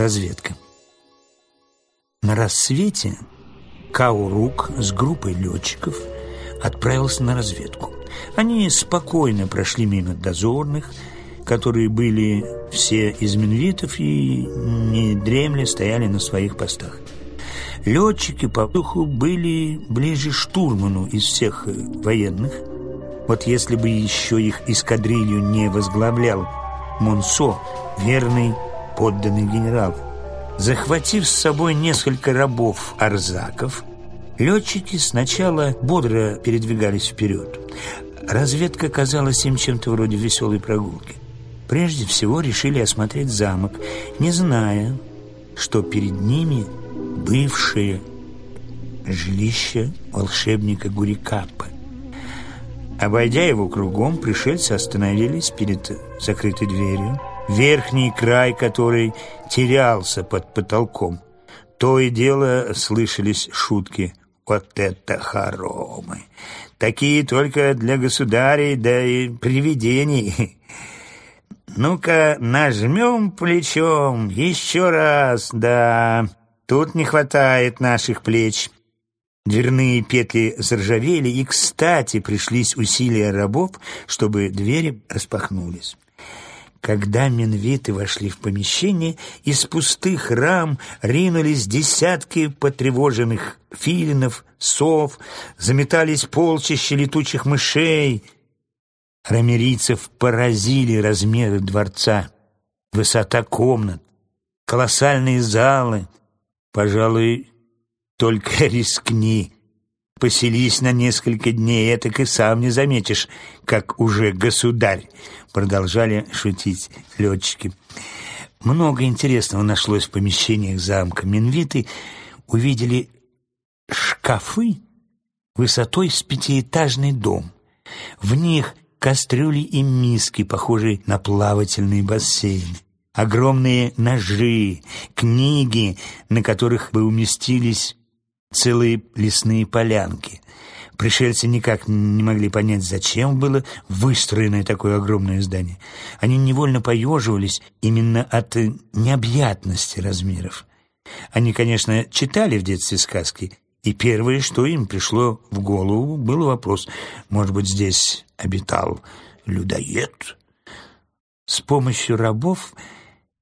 разведка. На рассвете Каурук с группой летчиков отправился на разведку. Они спокойно прошли мимо дозорных, которые были все из минвитов и не дремли, стояли на своих постах. Летчики по духу были ближе штурману из всех военных. Вот если бы еще их эскадрилью не возглавлял Монсо, верный подданный генерал. Захватив с собой несколько рабов-арзаков, летчики сначала бодро передвигались вперед. Разведка казалась им чем-то вроде веселой прогулки. Прежде всего решили осмотреть замок, не зная, что перед ними бывшее жилище волшебника Гурикапа. Обойдя его кругом, пришельцы остановились перед закрытой дверью верхний край которой терялся под потолком. То и дело слышались шутки «Вот это хоромы! Такие только для государей, да и привидений!» «Ну-ка, нажмем плечом, еще раз, да, тут не хватает наших плеч». Дверные петли заржавели, и, кстати, пришлись усилия рабов, чтобы двери распахнулись. Когда минвиты вошли в помещение, из пустых рам ринулись десятки потревоженных филинов, сов, заметались полчища летучих мышей. Рамерийцев поразили размеры дворца, высота комнат, колоссальные залы. Пожалуй, только рискни поселись на несколько дней, это и сам не заметишь, как уже государь», — продолжали шутить летчики. Много интересного нашлось в помещениях замка. Минвиты увидели шкафы высотой с пятиэтажный дом. В них кастрюли и миски, похожие на плавательный бассейн. Огромные ножи, книги, на которых бы уместились целые лесные полянки. Пришельцы никак не могли понять, зачем было выстроено такое огромное здание. Они невольно поеживались именно от необъятности размеров. Они, конечно, читали в детстве сказки, и первое, что им пришло в голову, был вопрос, может быть, здесь обитал людоед? С помощью рабов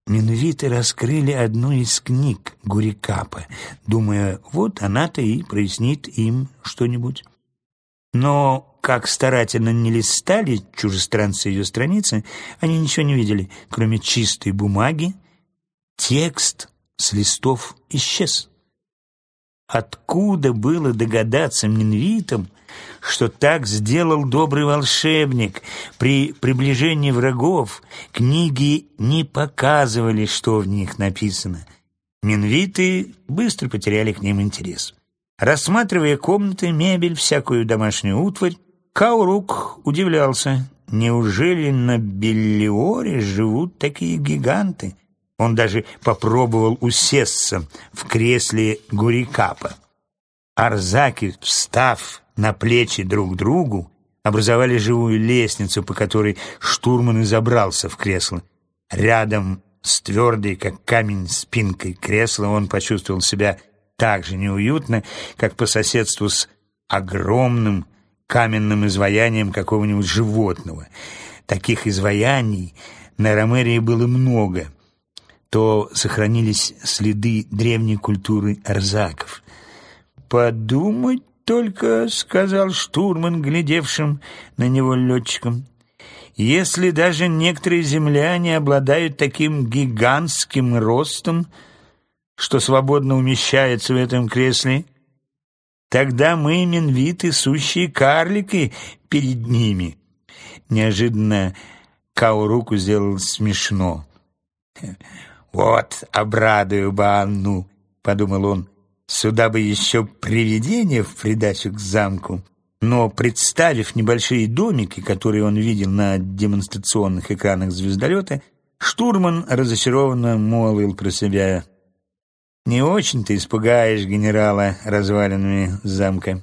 Минвиты раскрыли одну из книг Гурикапа, думая, вот она-то и прояснит им что-нибудь. Но, как старательно не листали чужестранцы ее страницы, они ничего не видели, кроме чистой бумаги. Текст с листов исчез. Откуда было догадаться Минвитам, что так сделал добрый волшебник? При приближении врагов книги не показывали, что в них написано. Минвиты быстро потеряли к ним интерес. Рассматривая комнаты, мебель, всякую домашнюю утварь, Каурук удивлялся. Неужели на Беллиоре живут такие гиганты? Он даже попробовал усесться в кресле Гурикапа. Арзаки, встав на плечи друг другу, образовали живую лестницу, по которой штурман и забрался в кресло. Рядом с твердой, как камень, спинкой кресла он почувствовал себя так же неуютно, как по соседству с огромным каменным изваянием какого-нибудь животного. Таких изваяний на Ромерии было много — то сохранились следы древней культуры арзаков. «Подумать только», — сказал штурман, глядевшим на него летчиком, «если даже некоторые земляне обладают таким гигантским ростом, что свободно умещаются в этом кресле, тогда мы, минвиты, сущие карлики перед ними». Неожиданно Кау руку сделал смешно. «Вот, обрадую бы Анну», — подумал он. «Сюда бы еще привидение в придачу к замку». Но, представив небольшие домики, которые он видел на демонстрационных экранах звездолета, штурман разочарованно молвил про себя. «Не очень-то испугаешь генерала развалинами замка».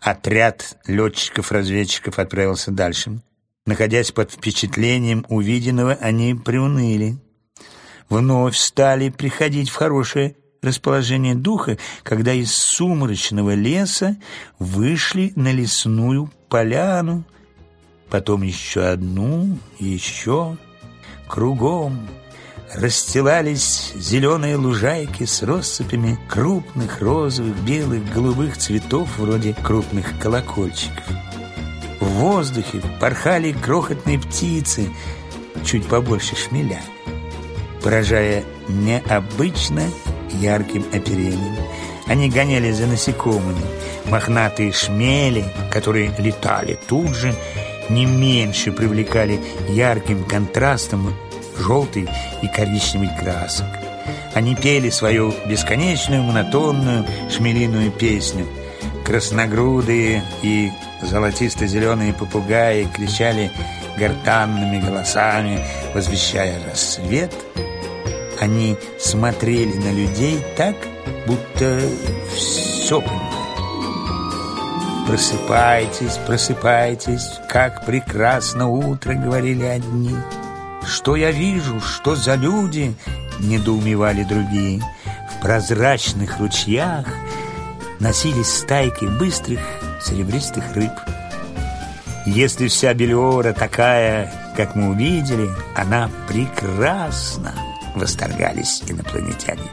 Отряд летчиков-разведчиков отправился дальше. Находясь под впечатлением увиденного, они приуныли. Вновь стали приходить в хорошее расположение духа, когда из сумрачного леса вышли на лесную поляну, потом еще одну, еще кругом расстилались зеленые лужайки с россыпями крупных розовых, белых, голубых цветов вроде крупных колокольчиков. В воздухе порхали крохотные птицы, чуть побольше шмеля, поражая необычно ярким оперением. Они гоняли за насекомыми, мохнатые шмели, которые летали тут же, не меньше привлекали ярким контрастом желтый и коричневый красок. Они пели свою бесконечную монотонную шмелиную песню. Красногрудые и золотисто-зеленые попугаи кричали гортанными голосами, возвещая рассвет. Они смотрели на людей так, будто все. «Просыпайтесь, просыпайтесь, как прекрасно утро!» — говорили одни. «Что я вижу? Что за люди?» — недоумевали другие. В прозрачных ручьях носились стайки быстрых серебристых рыб. Если вся Белиора такая, как мы увидели, она прекрасна, восторгались инопланетяне.